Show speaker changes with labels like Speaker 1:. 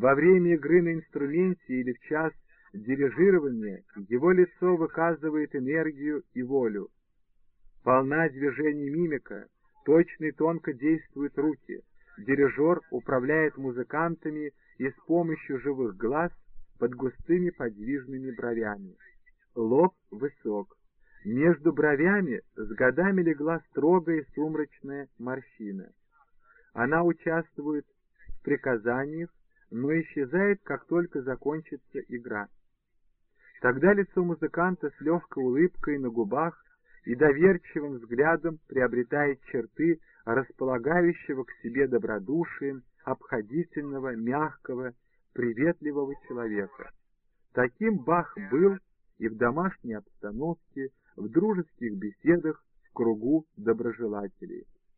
Speaker 1: Во время игры на инструменте или в час дирижирования его лицо выказывает энергию и волю. Полна движений мимика, точно и тонко действуют руки. Дирижер управляет музыкантами и с помощью живых глаз под густыми подвижными бровями. Лоб высок. Между бровями с годами легла строгая сумрачная морщина. Она участвует в приказаниях, но исчезает, как только закончится игра. Тогда лицо музыканта с легкой улыбкой на губах и доверчивым взглядом приобретает черты располагающего к себе добродушием, обходительного, мягкого, приветливого человека. Таким Бах был и в домашней обстановке, в дружеских беседах, в кругу доброжелателей.